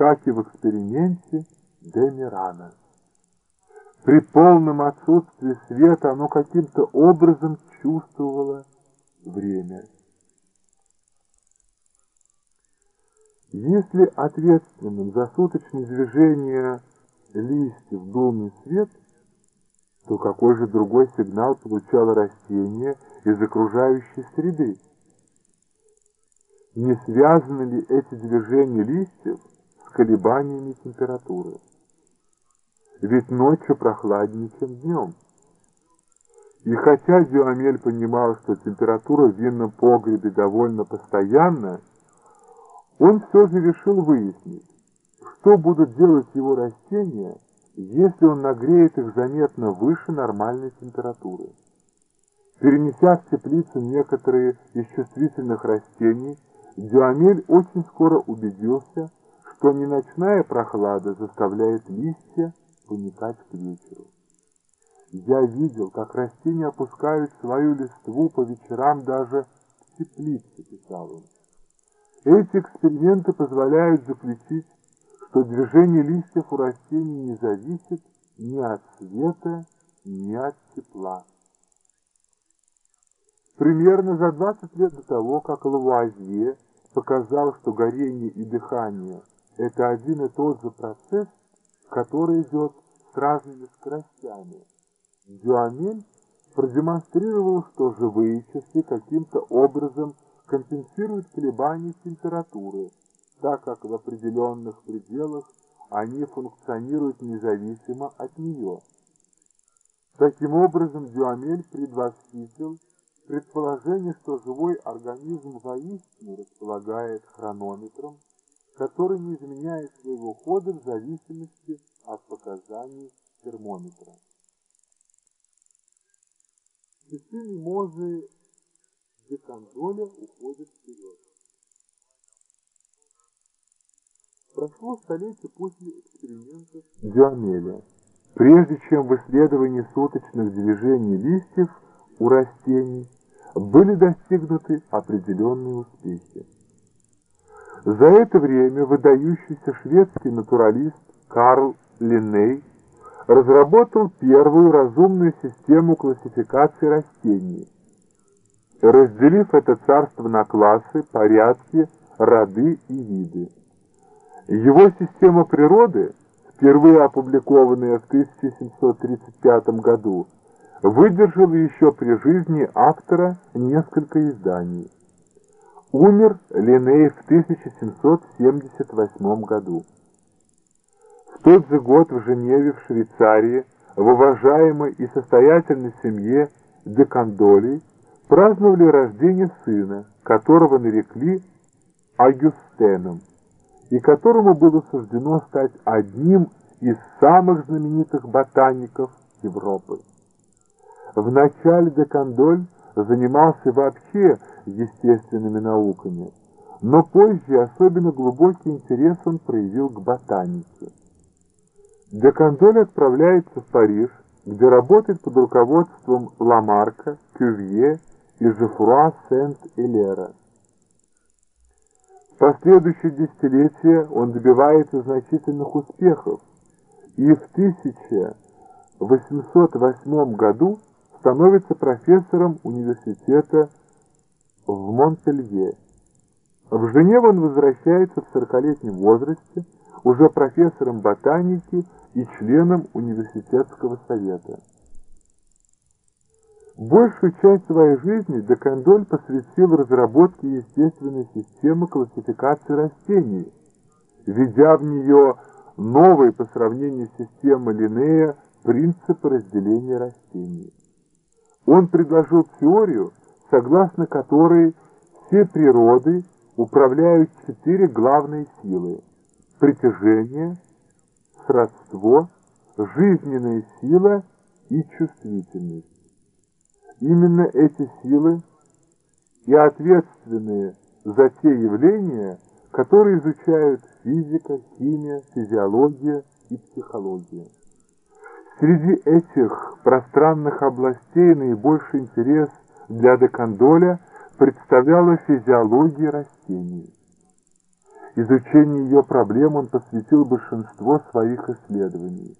как и в эксперименте Демирана. При полном отсутствии света оно каким-то образом чувствовало время. Если ответственным за суточное движение листьев был свет, то какой же другой сигнал получало растение из окружающей среды? Не связаны ли эти движения листьев колебаниями температуры? Ведь ночью прохладнее, чем днем. И хотя Дюамель понимал, что температура в винном погребе довольно постоянна, он все же решил выяснить, что будут делать его растения, если он нагреет их заметно выше нормальной температуры. Перенеся в теплицу некоторые из чувствительных растений, Дюамель очень скоро убедился, что не ночная прохлада заставляет листья поникать к вечеру. Я видел, как растения опускают свою листву по вечерам даже в теплице, писал он. Эти эксперименты позволяют заключить, что движение листьев у растений не зависит ни от света, ни от тепла. Примерно за 20 лет до того, как Лавуазье показал, что горение и дыхание – это один и тот же процесс, который идет с разными скоростями, Дюамель продемонстрировал, что живые часы каким-то образом компенсируют колебания температуры, так как в определенных пределах они функционируют независимо от нее. Таким образом, Дюамель предвосхитил предположение, что живой организм воистину располагает хронометром, который не изменяет своего хода в зависимости от показаний термометра. Часы мимозы декандоля уходят вперед. Прошло столетие после экспериментов Дюамеля. Прежде чем в исследовании суточных движений листьев у растений были достигнуты определенные успехи. За это время выдающийся шведский натуралист Карл Линней разработал первую разумную систему классификации растений, разделив это царство на классы, порядки, роды и виды. Его система природы, впервые опубликованная в 1735 году, выдержала еще при жизни автора несколько изданий. Умер Линней в 1778 году. В тот же год в Женеве, в Швейцарии, в уважаемой и состоятельной семье Декандолей праздновали рождение сына, которого нарекли Агюстеном, и которому было суждено стать одним из самых знаменитых ботаников Европы. В начале Декандоль занимался вообще естественными науками, но позже особенно глубокий интерес он проявил к ботанике. Декандоль отправляется в Париж, где работает под руководством Ламарка, Кювье и Жефруа Сент-Элера. В последующие десятилетия он добивается значительных успехов и в 1808 году становится профессором университета в Монпелье. В Женеву он возвращается в 40-летнем возрасте, уже профессором ботаники и членом университетского совета. Большую часть своей жизни Декандоль посвятил разработке естественной системы классификации растений, введя в нее новые по сравнению с системой Линнея принципы разделения растений. Он предложил теорию, согласно которой все природы управляют четыре главные силы – притяжение – сродство, жизненная сила и чувствительность. Именно эти силы и ответственные за те явления, которые изучают физика, химия, физиология и психология. Среди этих пространных областей наибольший интерес для Декандоля представляла физиология растений. Изучению ее проблем он посвятил большинство своих исследований.